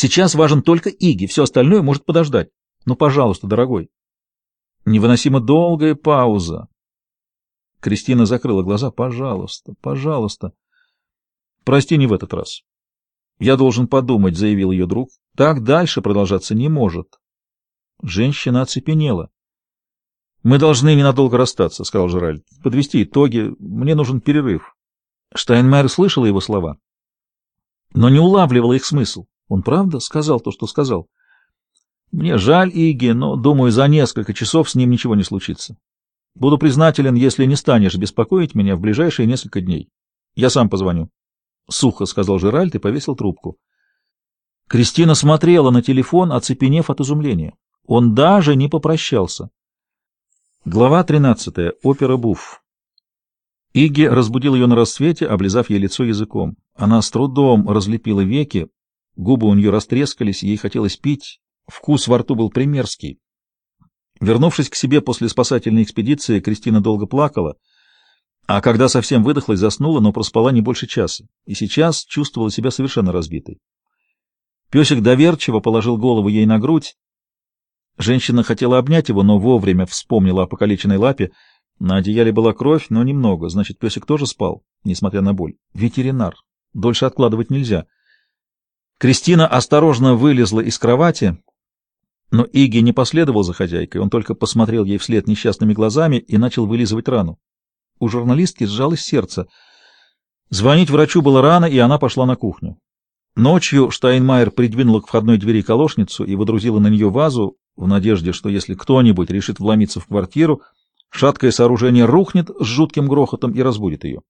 Сейчас важен только Иги, все остальное может подождать. Ну, пожалуйста, дорогой. Невыносимо долгая пауза. Кристина закрыла глаза. Пожалуйста, пожалуйста. Прости, не в этот раз. Я должен подумать, заявил ее друг. Так дальше продолжаться не может. Женщина оцепенела. Мы должны ненадолго расстаться, сказал Жеральд. Подвести итоги. Мне нужен перерыв. Штайнмайер слышала его слова, но не улавливала их смысл. Он правда сказал то, что сказал? Мне жаль Иги, но, думаю, за несколько часов с ним ничего не случится. Буду признателен, если не станешь беспокоить меня в ближайшие несколько дней. Я сам позвоню. Сухо сказал Жеральд и повесил трубку. Кристина смотрела на телефон, оцепенев от изумления. Он даже не попрощался. Глава 13. Опера Буф. Иги разбудил ее на рассвете, облизав ей лицо языком. Она с трудом разлепила веки, губы у нее растрескались, ей хотелось пить, вкус во рту был примерский. Вернувшись к себе после спасательной экспедиции, Кристина долго плакала, а когда совсем выдохлась, заснула, но проспала не больше часа, и сейчас чувствовала себя совершенно разбитой. Песик доверчиво положил голову ей на грудь. Женщина хотела обнять его, но вовремя вспомнила о покалеченной лапе. На одеяле была кровь, но немного, значит, песик тоже спал, несмотря на боль. Ветеринар. Дольше откладывать нельзя. Кристина осторожно вылезла из кровати, но Иги не последовал за хозяйкой, он только посмотрел ей вслед несчастными глазами и начал вылизывать рану. У журналистки сжалось сердце. Звонить врачу было рано, и она пошла на кухню. Ночью Штайнмайер придвинула к входной двери колошницу и водрузила на нее вазу в надежде, что если кто-нибудь решит вломиться в квартиру, шаткое сооружение рухнет с жутким грохотом и разбудит ее.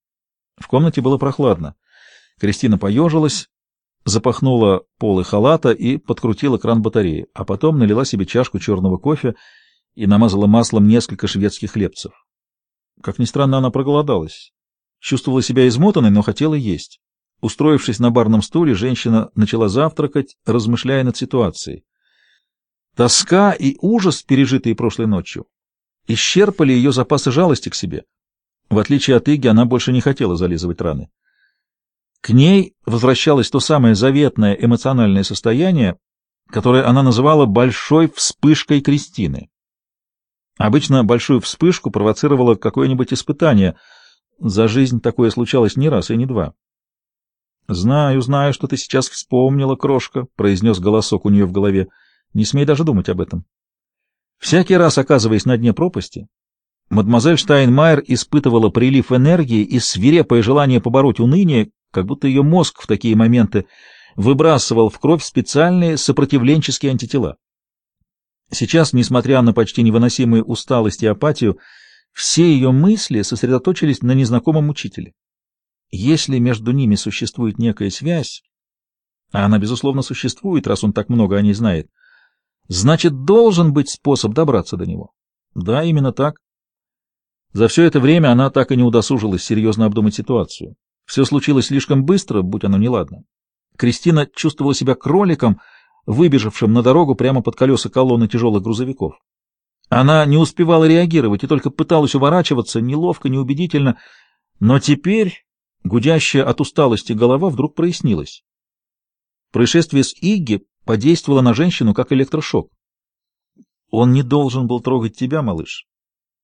В комнате было прохладно. Кристина поежилась, запахнула полы халата и подкрутила кран батареи, а потом налила себе чашку черного кофе и намазала маслом несколько шведских хлебцев. Как ни странно, она проголодалась. Чувствовала себя измотанной, но хотела есть. Устроившись на барном стуле, женщина начала завтракать, размышляя над ситуацией. Тоска и ужас, пережитые прошлой ночью, исчерпали ее запасы жалости к себе. В отличие от Иги, она больше не хотела зализывать раны. К ней возвращалось то самое заветное эмоциональное состояние, которое она называла «большой вспышкой Кристины». Обычно большую вспышку провоцировало какое-нибудь испытание. За жизнь такое случалось не раз и не два. «Знаю, знаю, что ты сейчас вспомнила, крошка», — произнес голосок у нее в голове. «Не смей даже думать об этом». Всякий раз, оказываясь на дне пропасти, мадемуазель Штайнмайер испытывала прилив энергии и свирепое желание побороть уныние, как будто ее мозг в такие моменты выбрасывал в кровь специальные сопротивленческие антитела. Сейчас, несмотря на почти невыносимую усталость и апатию, все ее мысли сосредоточились на незнакомом учителе. Если между ними существует некая связь, а она, безусловно, существует, раз он так много о ней знает, значит, должен быть способ добраться до него. Да, именно так. За все это время она так и не удосужилась серьезно обдумать ситуацию. Все случилось слишком быстро, будь оно неладно. Кристина чувствовала себя кроликом, выбежавшим на дорогу прямо под колеса колонны тяжелых грузовиков. Она не успевала реагировать и только пыталась уворачиваться, неловко, неубедительно, но теперь гудящая от усталости голова вдруг прояснилась. Происшествие с Игги подействовало на женщину как электрошок. Он не должен был трогать тебя, малыш.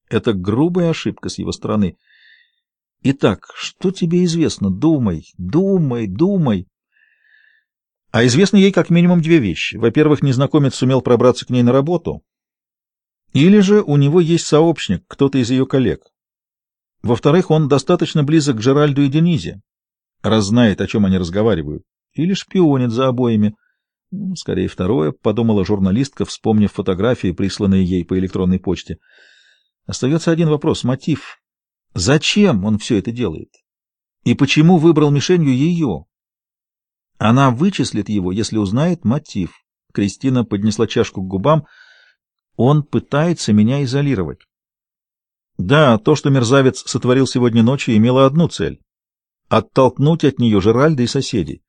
Это грубая ошибка с его стороны — Итак, что тебе известно? Думай, думай, думай. А известно ей как минимум две вещи. Во-первых, незнакомец сумел пробраться к ней на работу. Или же у него есть сообщник, кто-то из ее коллег. Во-вторых, он достаточно близок к Джеральду и Денизе, раз знает, о чем они разговаривают. Или шпионит за обоими. Ну, скорее второе, подумала журналистка, вспомнив фотографии, присланные ей по электронной почте. Остается один вопрос — мотив. Зачем он все это делает? И почему выбрал мишенью ее? Она вычислит его, если узнает мотив. Кристина поднесла чашку к губам. Он пытается меня изолировать. Да, то, что мерзавец сотворил сегодня ночью, имело одну цель — оттолкнуть от нее Жеральда и соседей.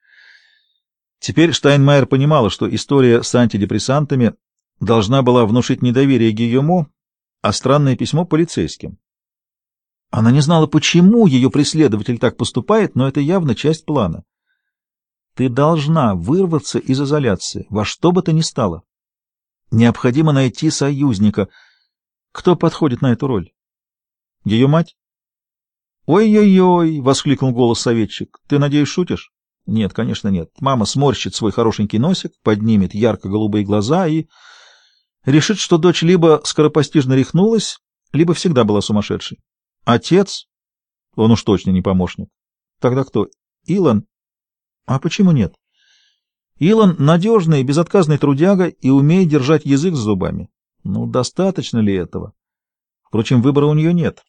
Теперь Штайнмайер понимала, что история с антидепрессантами должна была внушить недоверие Гийому, а странное письмо — полицейским. Она не знала, почему ее преследователь так поступает, но это явно часть плана. Ты должна вырваться из изоляции, во что бы то ни стало. Необходимо найти союзника. Кто подходит на эту роль? Ее мать? «Ой-ой-ой!» — воскликнул голос советчик. «Ты, надеюсь, шутишь?» «Нет, конечно, нет. Мама сморщит свой хорошенький носик, поднимет ярко-голубые глаза и...» решит, что дочь либо скоропостижно рехнулась, либо всегда была сумасшедшей. Отец? Он уж точно не помощник. Тогда кто? Илон? А почему нет? Илон надежный, безотказный трудяга и умеет держать язык с зубами. Ну, достаточно ли этого? Впрочем, выбора у нее нет.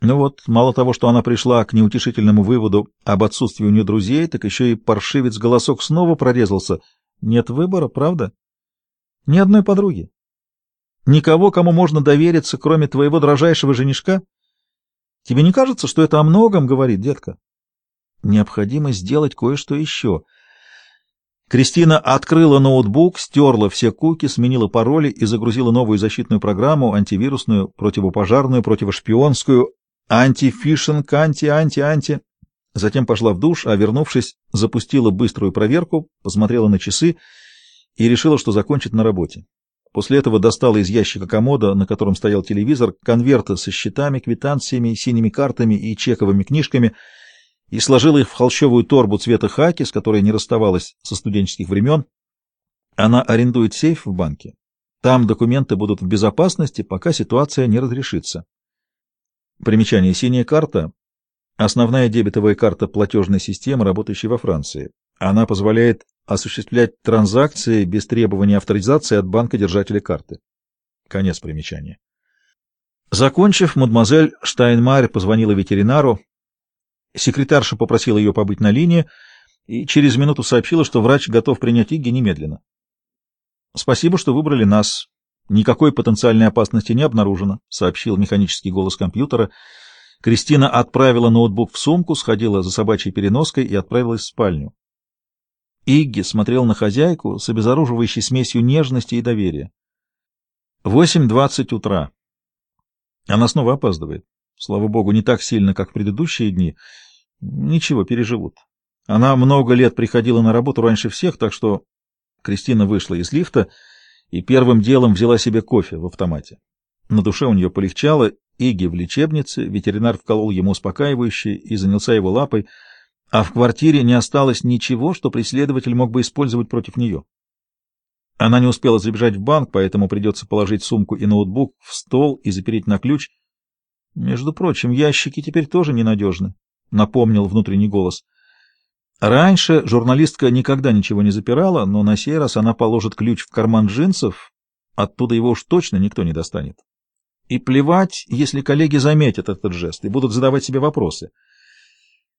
Ну вот, мало того, что она пришла к неутешительному выводу об отсутствии у нее друзей, так еще и паршивец голосок снова прорезался. Нет выбора, правда? Ни одной подруги. Никого, кому можно довериться, кроме твоего дрожайшего женишка? Тебе не кажется, что это о многом говорит, детка? Необходимо сделать кое-что еще. Кристина открыла ноутбук, стерла все куки, сменила пароли и загрузила новую защитную программу, антивирусную, противопожарную, противошпионскую, антифишинг, анти-анти-анти. Затем пошла в душ, а, вернувшись, запустила быструю проверку, посмотрела на часы и решила, что закончит на работе. После этого достала из ящика комода, на котором стоял телевизор, конверты со счетами, квитанциями, синими картами и чековыми книжками и сложила их в холщовую торбу цвета хаки, с которой не расставалась со студенческих времен. Она арендует сейф в банке. Там документы будут в безопасности, пока ситуация не разрешится. Примечание. Синяя карта — основная дебетовая карта платежной системы, работающей во Франции. Она позволяет осуществлять транзакции без требования авторизации от банка-держателя карты. Конец примечания. Закончив, мадемуазель Штайнмайер позвонила ветеринару. Секретарша попросила ее побыть на линии и через минуту сообщила, что врач готов принять Игги немедленно. «Спасибо, что выбрали нас. Никакой потенциальной опасности не обнаружено», — сообщил механический голос компьютера. Кристина отправила ноутбук в сумку, сходила за собачьей переноской и отправилась в спальню. Игги смотрел на хозяйку с обезоруживающей смесью нежности и доверия. Восемь двадцать утра. Она снова опаздывает. Слава богу, не так сильно, как в предыдущие дни. Ничего, переживут. Она много лет приходила на работу раньше всех, так что Кристина вышла из лифта и первым делом взяла себе кофе в автомате. На душе у нее полегчало, Иги в лечебнице, ветеринар вколол ему успокаивающее и занялся его лапой — а в квартире не осталось ничего, что преследователь мог бы использовать против нее. Она не успела забежать в банк, поэтому придется положить сумку и ноутбук в стол и запереть на ключ. Между прочим, ящики теперь тоже ненадежны, — напомнил внутренний голос. Раньше журналистка никогда ничего не запирала, но на сей раз она положит ключ в карман джинсов, оттуда его уж точно никто не достанет. И плевать, если коллеги заметят этот жест и будут задавать себе вопросы —